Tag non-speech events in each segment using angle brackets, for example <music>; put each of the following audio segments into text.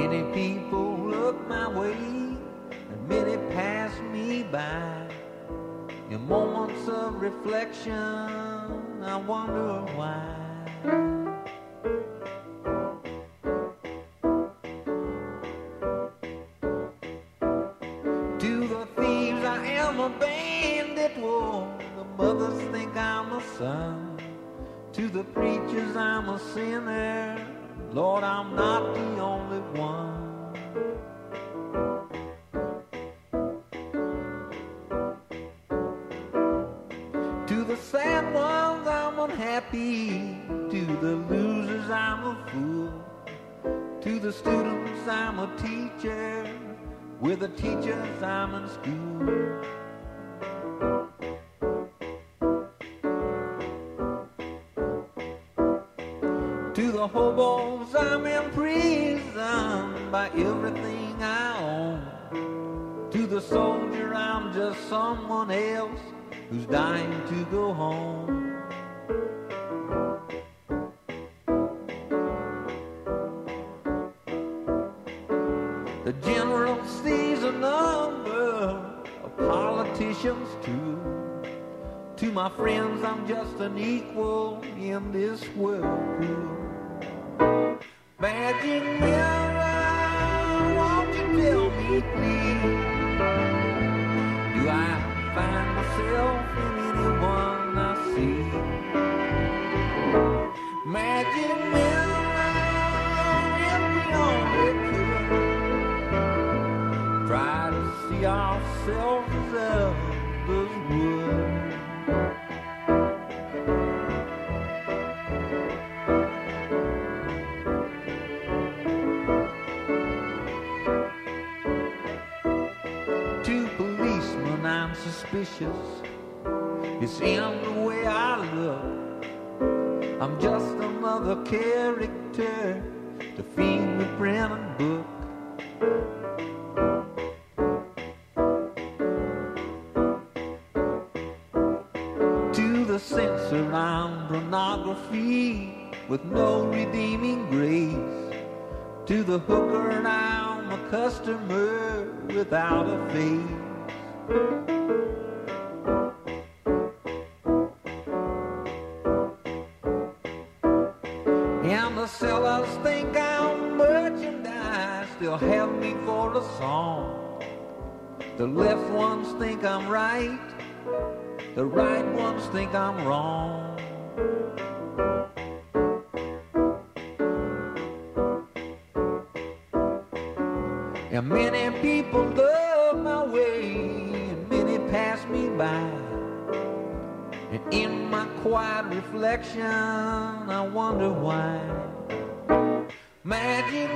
Many people look my way, and many pass me by. In moments of reflection, I wonder why. To the thieves, I am a bandit. Whoa, the mothers think I'm a son. To the preachers, I'm a sinner. Lord, I'm not the only one. To the sad ones, I'm unhappy. To the losers, I'm a fool. To the students, I'm a teacher. With the teachers, I'm in school. The soldier, I'm just someone else who's dying to go home. The general sees a number of politicians too. To my friends, I'm just an equal in this whirlpool. Magic mirror, won't you tell me please? Suspicious. It's in the way I look. I'm just another character to feed the printed book. To the censor, I'm pornography with no redeeming grace. To the hooker, I'm a customer without a face. Song. The left ones think I'm right, the right ones think I'm wrong. And many people love my way, and many pass me by. And in my quiet reflection, I wonder why. Magic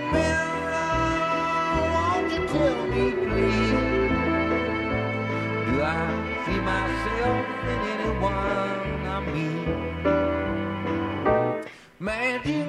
Mirror,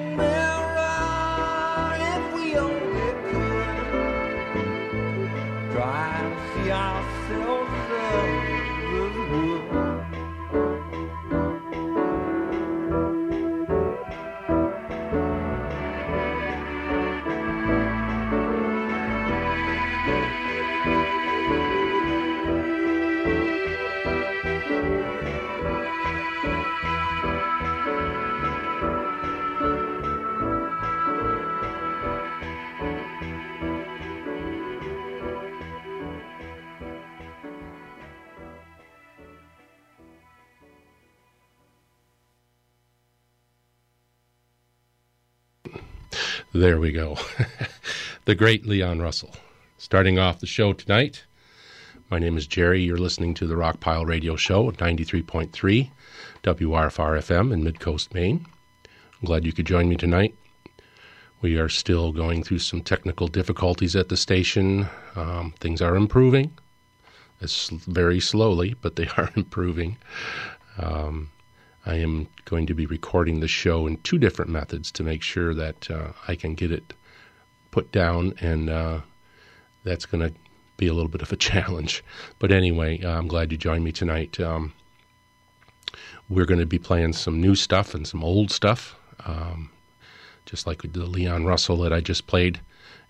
There we go. <laughs> the great Leon Russell. Starting off the show tonight, my name is Jerry. You're listening to the Rockpile Radio Show at 93.3 WRFR FM in Midcoast, Maine. I'm glad you could join me tonight. We are still going through some technical difficulties at the station. Um, things are improving. It's very slowly, but they <laughs> are improving. Um, I am going to be recording the show in two different methods to make sure that uh, I can get it put down, and uh, that's going to be a little bit of a <laughs> challenge. But anyway, uh, I'm glad you joined me tonight. Um, we're going to be playing some new stuff and some old stuff, um, just like the Leon Russell that I just played.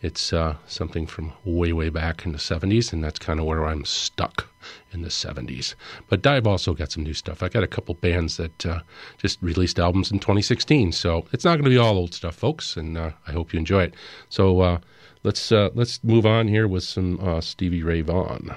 It's uh, something from way, way back in the 70s, and that's kind of where I'm stuck in the 70s. But I've also got some new stuff. I got a couple bands that uh, just released albums in 2016, so it's not going to be all old stuff, folks, and uh, I hope you enjoy it. So uh, let's uh, let's move on here with some uh, Stevie Ray Vaughan.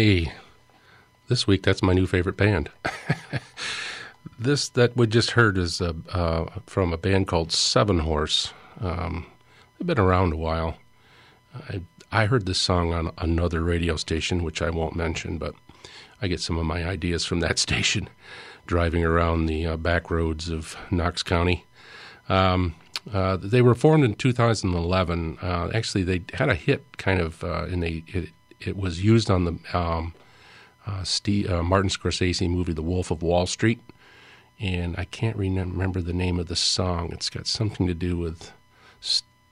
Hey, this week that's my new favorite band. <laughs> this that we just heard is a, uh, from a band called Seven Horse. Um, they've been around a while. I I heard this song on another radio station, which I won't mention, but I get some of my ideas from that <laughs> station, driving around the uh, back roads of Knox County. Um, uh, they were formed in 2011. Uh, actually, they had a hit kind of, uh, and they it, was used on the um, uh, Steve, uh, Martin Scorsese movie The Wolf of Wall Street, and I can't remember the name of the song. It's got something to do with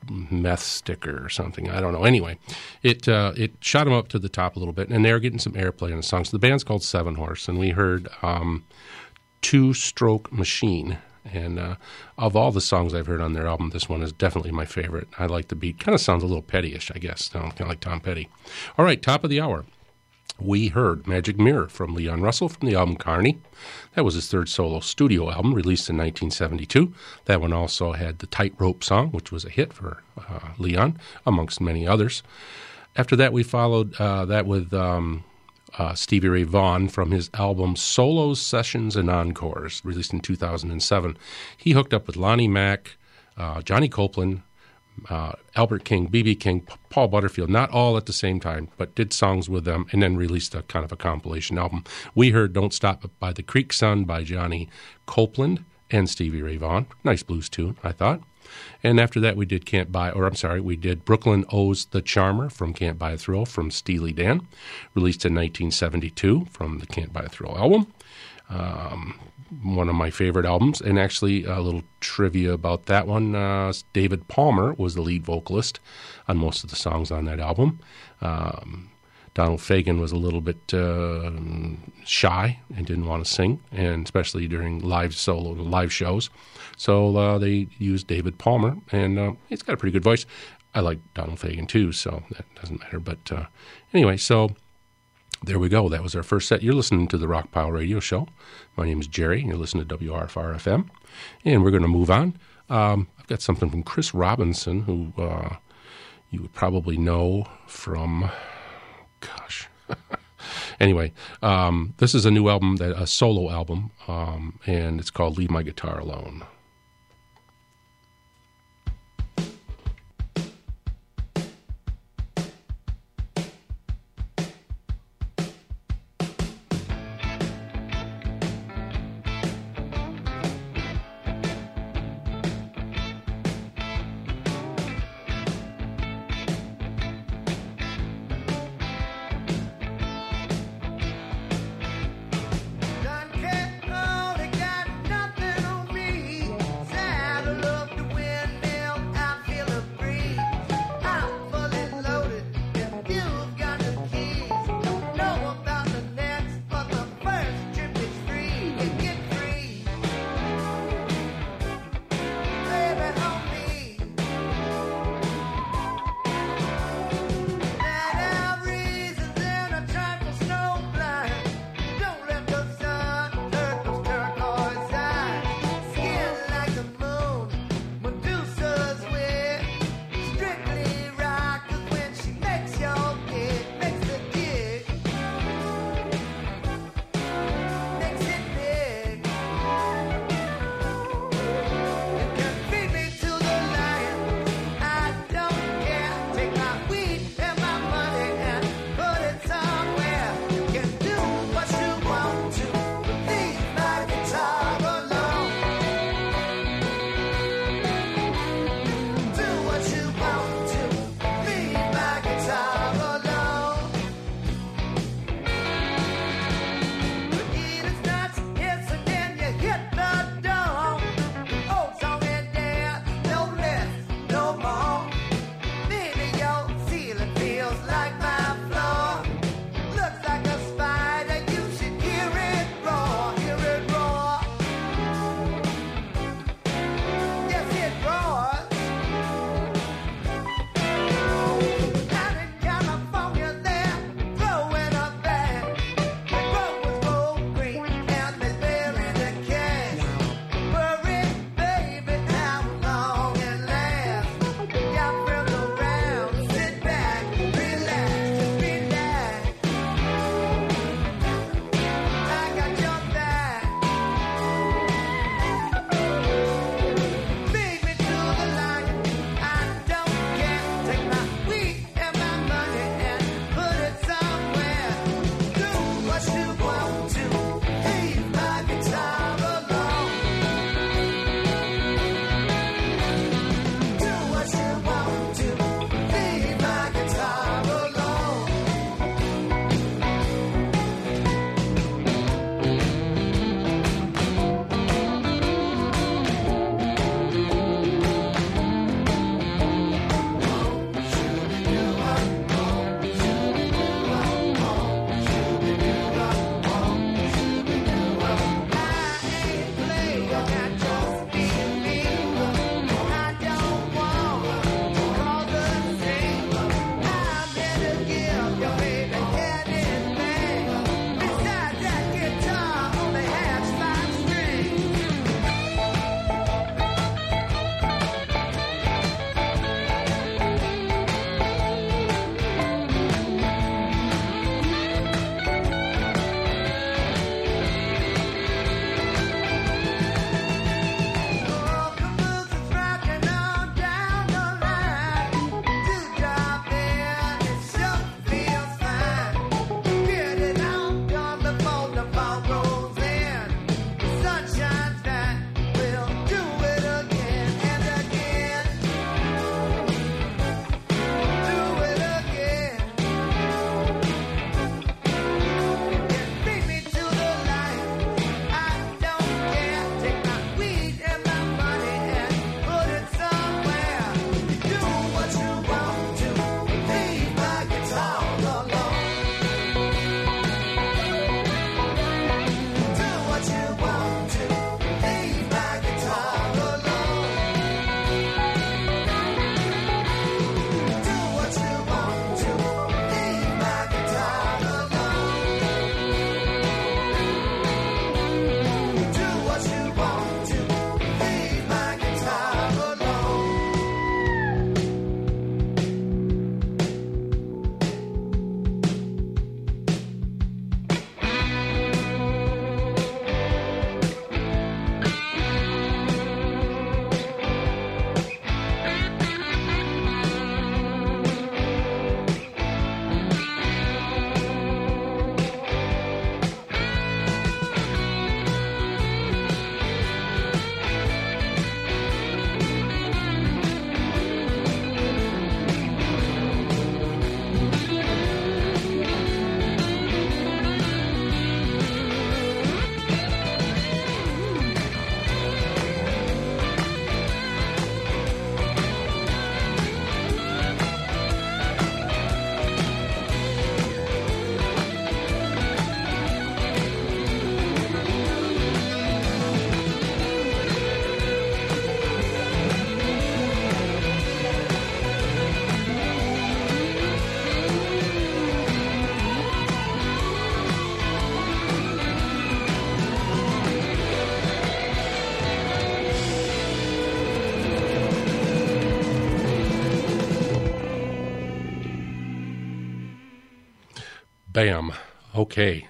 meth sticker or something. I don't know. Anyway, it uh, it shot them up to the top a little bit, and they're getting some airplay on the song. So the band's called Seven Horse, and we heard um, Two Stroke Machine and uh, of all the songs I've heard on their album, this one is definitely my favorite. I like the beat. Kind of sounds a little pettyish, I guess. Kind of like Tom Petty. All right, top of the hour. We heard Magic Mirror from Leon Russell from the album Carney. That was his third solo studio album, released in 1972. That one also had the Tightrope song, which was a hit for uh, Leon, amongst many others. After that, we followed uh, that with um, uh, Stevie Ray Vaughan from his album Solos, Sessions, and Encores, released in 2007. He hooked up with Lonnie Mack, uh, Johnny Copeland, uh, Albert King, B.B. King, Paul Butterfield, not all at the same time, but did songs with them and then released a kind of a compilation album. We heard Don't Stop by the Creek Son by Johnny Copeland and Stevie Ray Vaughan. Nice blues tune, I thought. And after that, we did Can't Buy, or I'm sorry, we did Brooklyn Owes the Charmer from Can't Buy a Thrill from Steely Dan, released in 1972 from the Can't Buy a Thrill album. Um, one of my favorite albums. And actually, a little trivia about that one uh, David Palmer was the lead vocalist on most of the songs on that album. Um, Donald Fagen was a little bit uh, shy and didn't want to sing, and especially during live solo live shows. So uh, they used David Palmer, and uh, he's got a pretty good voice. I like Donald Fagen too, so that doesn't matter. But uh, anyway, so there we go. That was our first set. You're listening to the Rockpile Radio Show. My name is Jerry. and You're listening to WRFR FM, and we're going to move on. Um, I've got something from Chris Robinson, who uh, you would probably know from gosh. <laughs> anyway, um, this is a new album, that a solo album, um, and it's called Leave My Guitar Alone. Bam. Okay.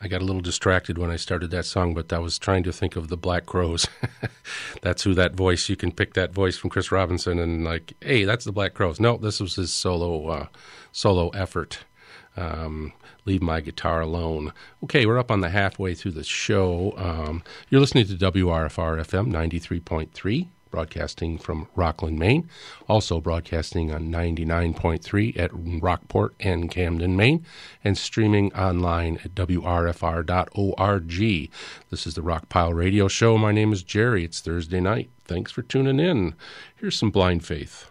I got a little distracted when I started that song, but I was trying to think of the Black Crowes. <laughs> that's who that voice, you can pick that voice from Chris Robinson and like, hey, that's the Black Crowes. No, this was his solo, uh, solo effort. Um, Leave My Guitar Alone. Okay, we're up on the halfway through the show. Um, you're listening to WRFR FM 93.3 broadcasting from Rockland, Maine. Also broadcasting on 99.3 at Rockport and Camden, Maine, and streaming online at WRFR.org. This is the Rockpile Radio Show. My name is Jerry. It's Thursday night. Thanks for tuning in. Here's some blind faith.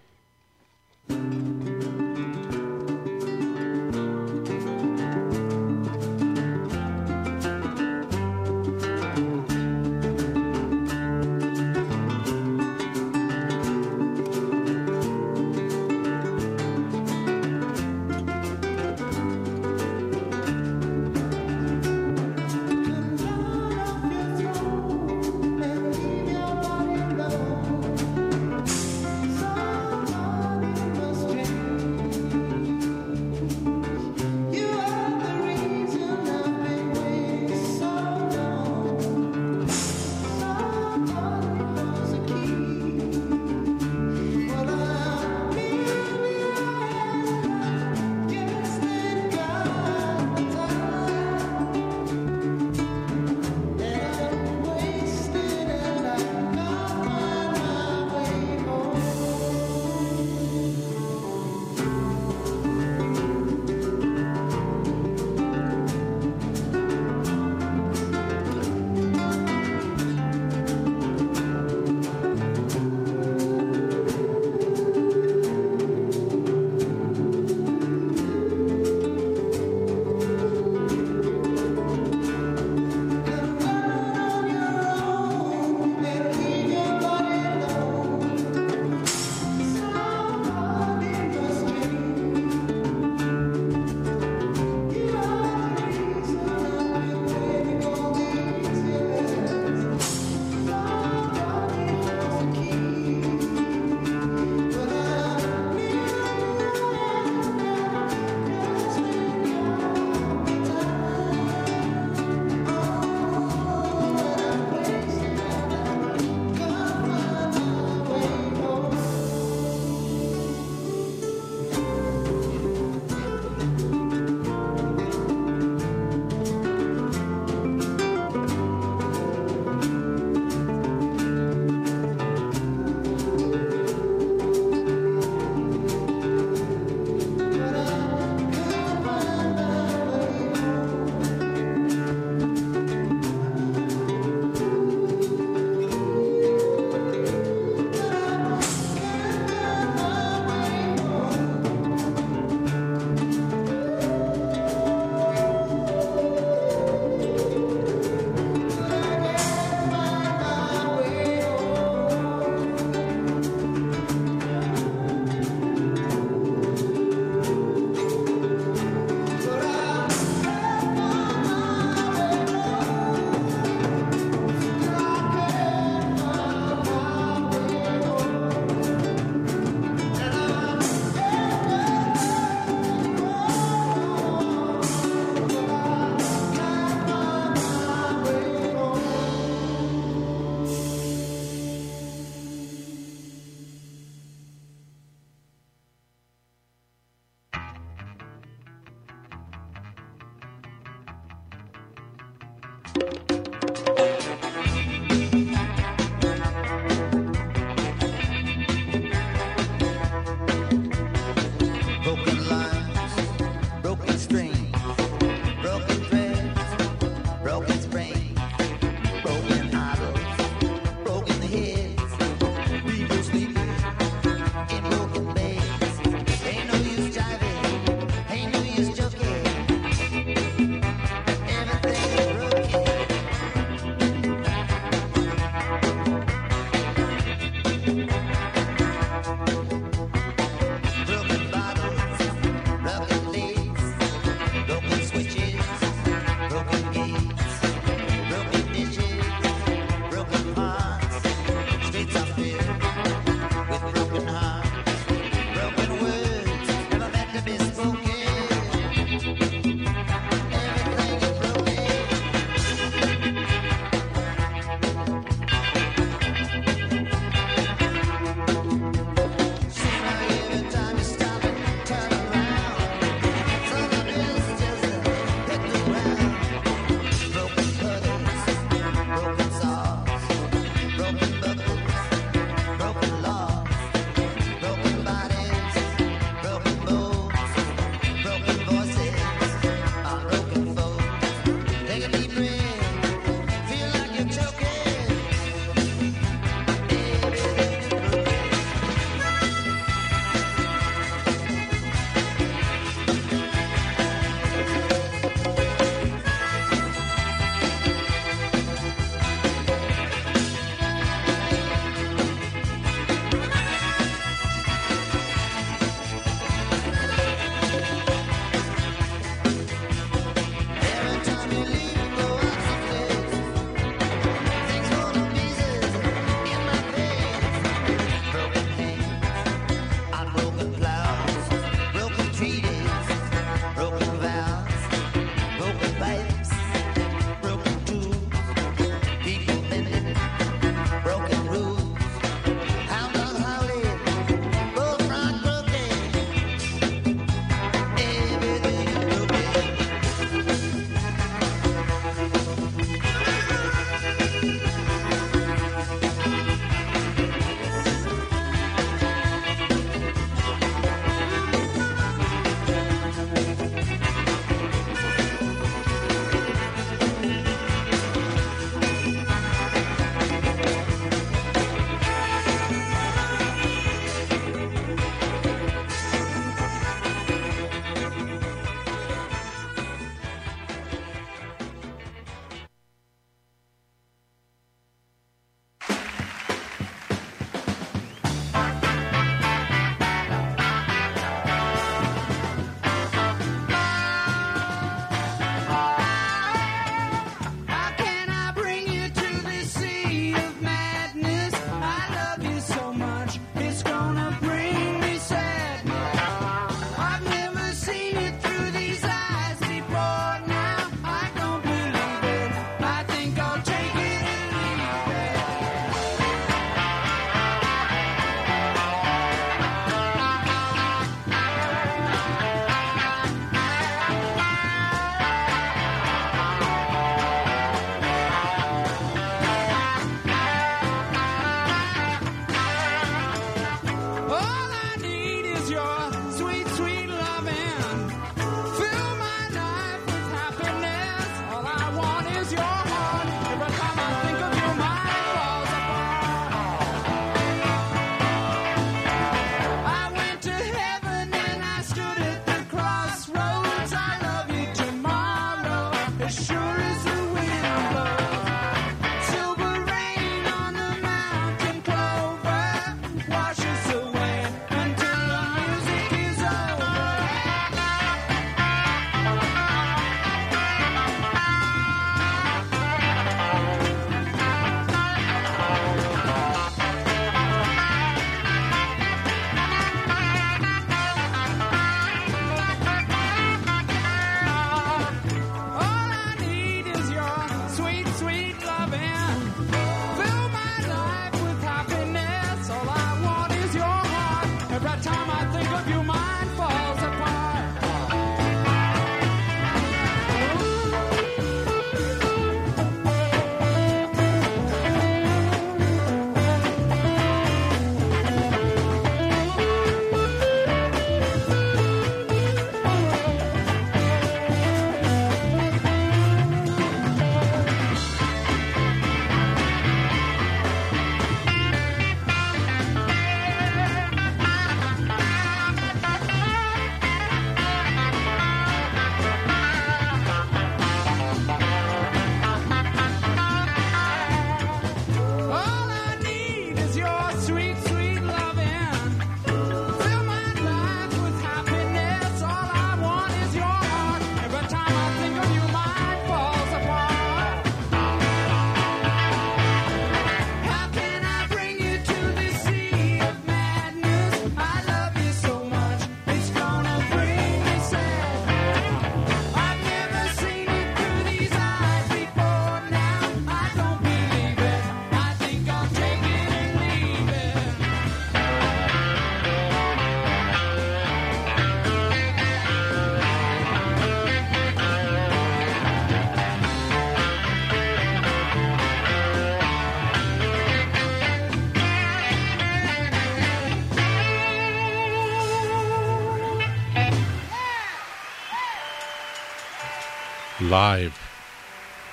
Live.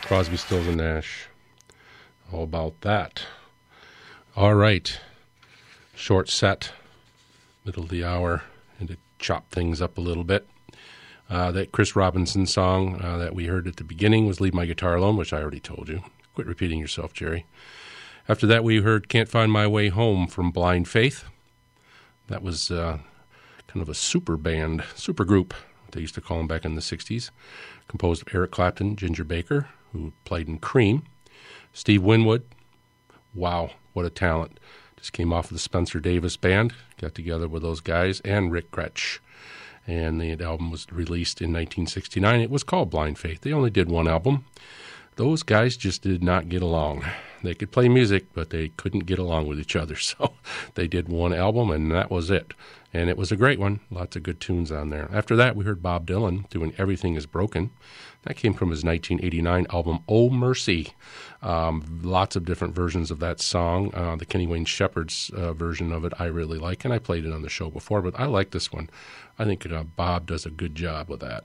Crosby, Stills, and Nash. All about that. All right. Short set, middle of the hour, and to chop things up a little bit. Uh, that Chris Robinson song uh, that we heard at the beginning was Leave My Guitar Alone, which I already told you. Quit repeating yourself, Jerry. After that, we heard Can't Find My Way Home from Blind Faith. That was uh, kind of a super band, super group, they used to call them back in the 60s composed of Eric Clapton, Ginger Baker, who played in Cream, Steve Winwood. Wow, what a talent. Just came off of the Spencer Davis Band, got together with those guys, and Rick Grech. And the album was released in 1969. It was called Blind Faith. They only did one album. Those guys just did not get along. They could play music, but they couldn't get along with each other. <laughs> So they did one album, and that was it and it was a great one. Lots of good tunes on there. After that, we heard Bob Dylan doing Everything is Broken. That came from his 1989 album, Oh Mercy. Um, lots of different versions of that song. Uh, the Kenny Wayne Shepherd's uh, version of it I really like, and I played it on the show before, but I like this one. I think uh, Bob does a good job with that.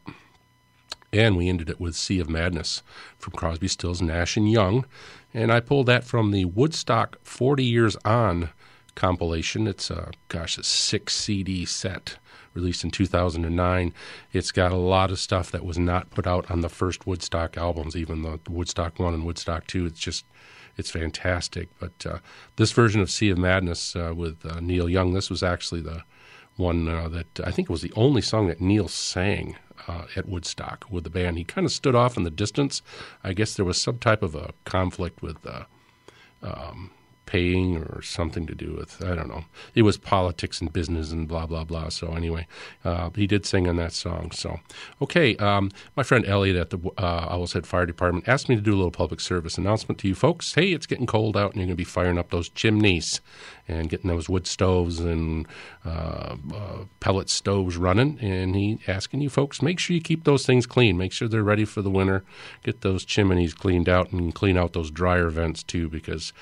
And we ended it with Sea of Madness from Crosby, Stills, Nash, and Young. And I pulled that from the Woodstock 40 Years On compilation. It's a gosh, a six CD set released in 2009. It's got a lot of stuff that was not put out on the first Woodstock albums, even the Woodstock One and Woodstock Two. It's just it's fantastic. But uh, this version of Sea of Madness uh, with uh, Neil Young, this was actually the one uh, that I think was the only song that Neil sang uh, at Woodstock with the band. He kind of stood off in the distance. I guess there was some type of a conflict with. Uh, um, paying or something to do with I don't know. It was politics and business and blah blah blah. So anyway, uh, he did sing on that song. So okay, um, my friend Elliot at the uh, Owl's Head Fire Department asked me to do a little public service announcement to you folks. Hey, it's getting cold out, and you're going to be firing up those chimneys and getting those wood stoves and uh, uh, pellet stoves running. And he asking you folks, make sure you keep those things clean. Make sure they're ready for the winter. Get those chimneys cleaned out and clean out those dryer vents too, because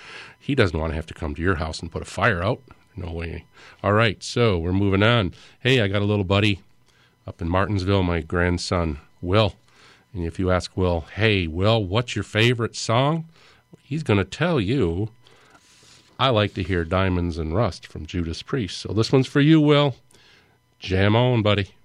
he doesn't want to have to come to your house and put a fire out. No way. All right, so we're moving on. Hey, I got a little buddy up in Martinsville, my grandson, Will. And if you ask Will, hey, Will, what's your favorite song? He's going to tell you I like to hear Diamonds and Rust from Judas Priest. So this one's for you, Will. Jam on, buddy.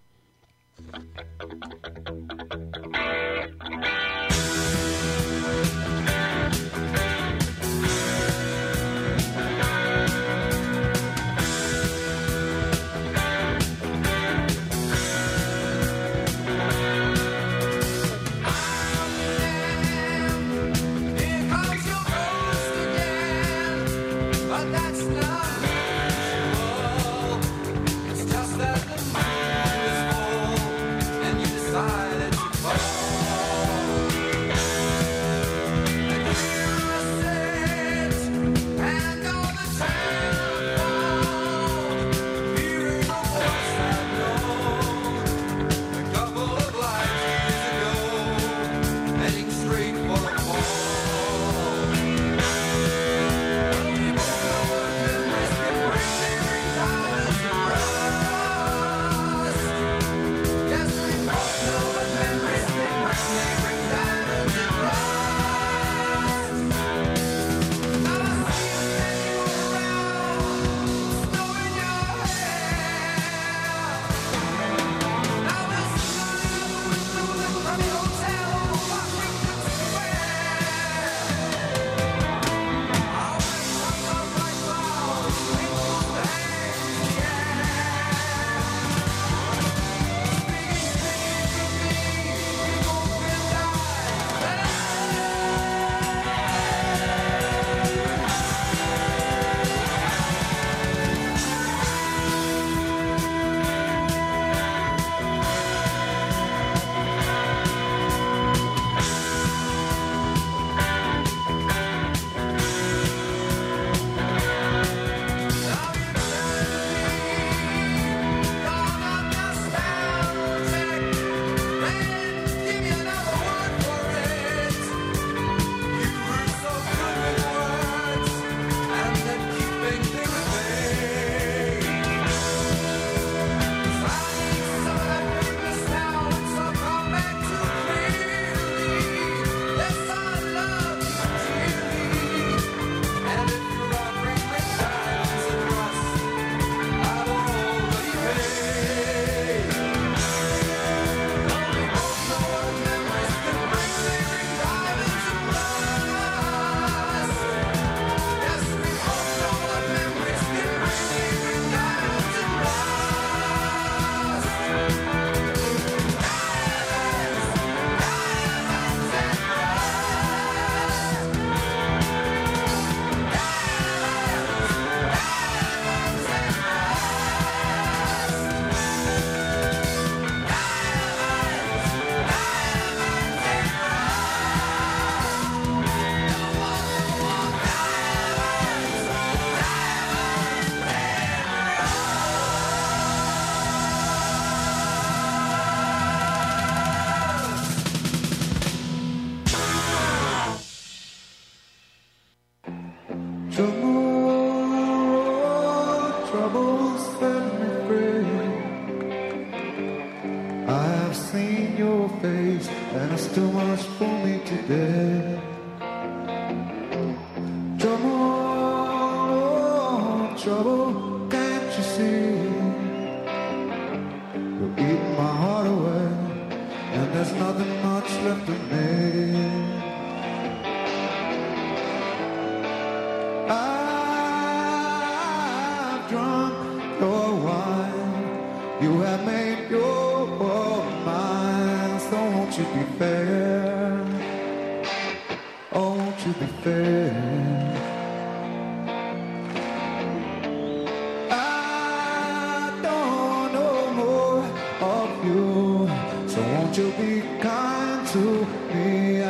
drunk your wine, you have made your mind. So won't you be fair? Oh, won't you be fair? I don't know more of you, so won't you be kind to me? I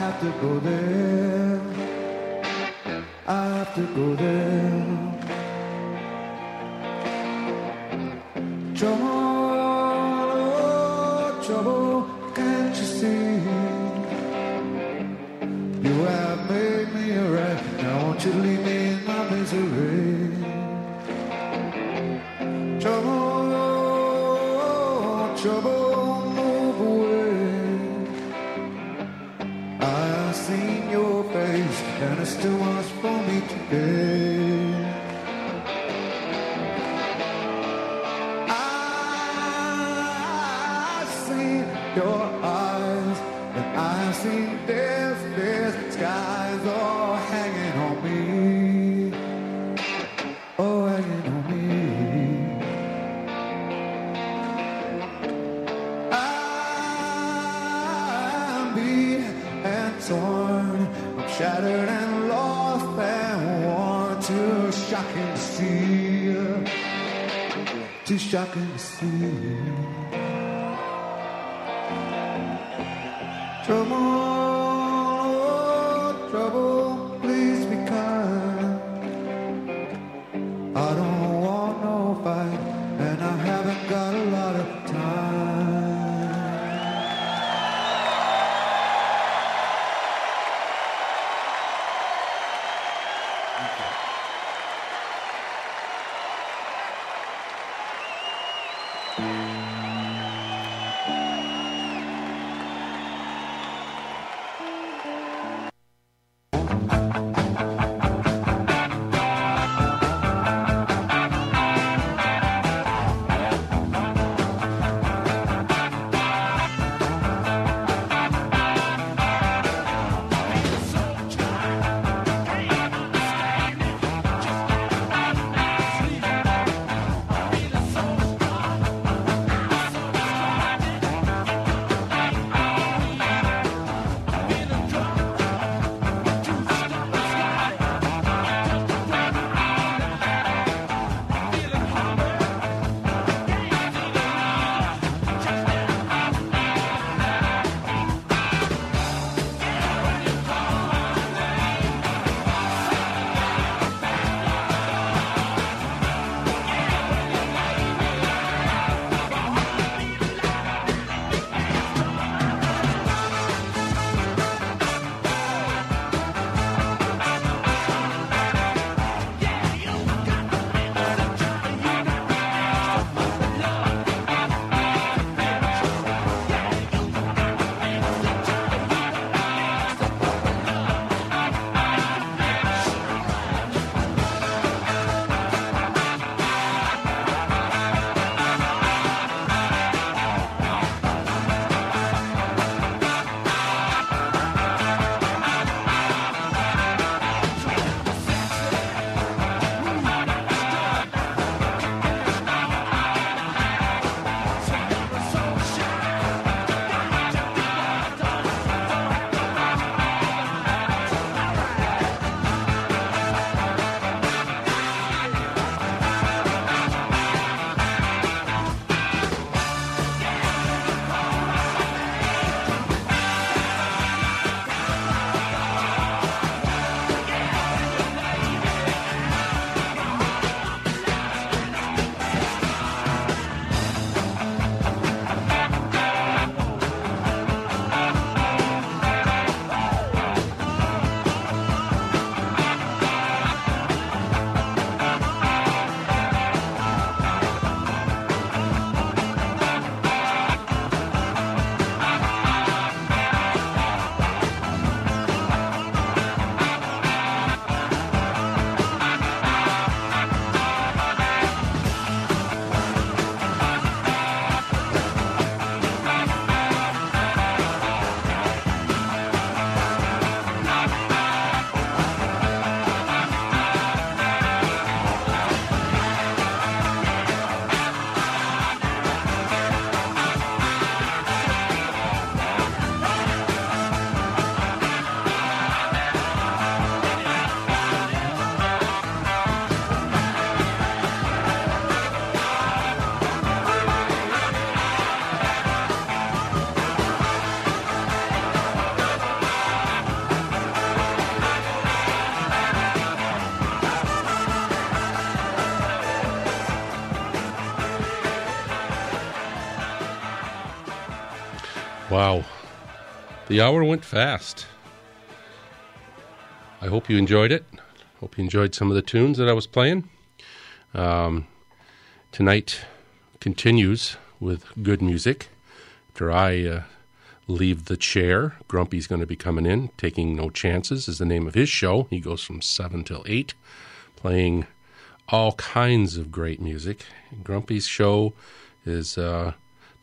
have to go there. I have to go there. Wow. The hour went fast. I hope you enjoyed it. Hope you enjoyed some of the tunes that I was playing. Um, tonight continues with good music. After I uh, leave the chair, Grumpy's going to be coming in. Taking No Chances is the name of his show. He goes from 7 till 8, playing all kinds of great music. Grumpy's show is uh,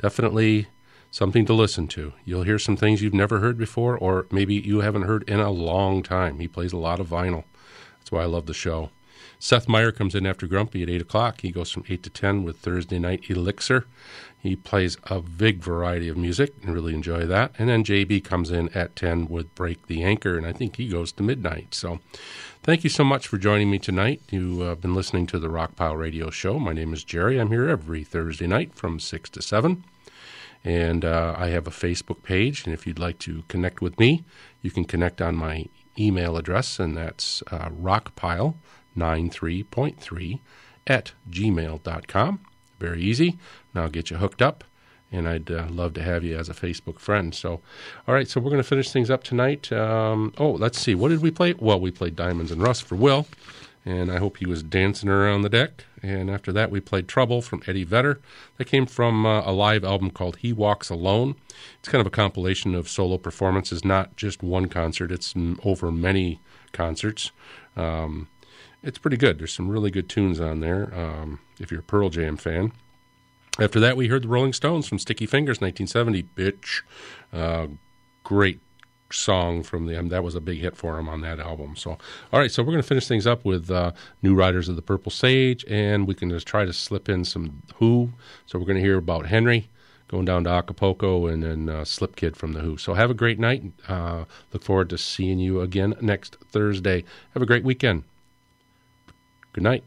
definitely something to listen to. You'll hear some things you've never heard before, or maybe you haven't heard in a long time. He plays a lot of vinyl. That's why I love the show. Seth Meyer comes in after Grumpy at 8 o'clock. He goes from 8 to 10 with Thursday Night Elixir. He plays a big variety of music and really enjoy that. And then JB comes in at 10 with Break the Anchor, and I think he goes to midnight. So thank you so much for joining me tonight. You've uh, been listening to the Rockpile Radio Show. My name is Jerry. I'm here every Thursday night from 6 to 7. And uh, I have a Facebook page, and if you'd like to connect with me, you can connect on my email address, and that's uh, rockpile93.3 at gmail.com. Very easy, and I'll get you hooked up, and I'd uh, love to have you as a Facebook friend. So, all right, so we're going to finish things up tonight. Um, oh, let's see, what did we play? Well, we played Diamonds and Rust for Will, and I hope he was dancing around the deck. And after that, we played Trouble from Eddie Vedder. That came from uh, a live album called He Walks Alone. It's kind of a compilation of solo performances, not just one concert, it's over many concerts. Um, it's pretty good. There's some really good tunes on there um, if you're a Pearl Jam fan. After that, we heard the Rolling Stones from Sticky Fingers, 1970. Bitch. Uh, great song from them. That was a big hit for him on that album. So, all right, so we're going to finish things up with uh, New Riders of the Purple Sage, and we can just try to slip in some Who. So, we're going to hear about Henry going down to Acapulco and then uh, Slip Kid from the Who. So, have a great night. Uh, look forward to seeing you again next Thursday. Have a great weekend. Good night.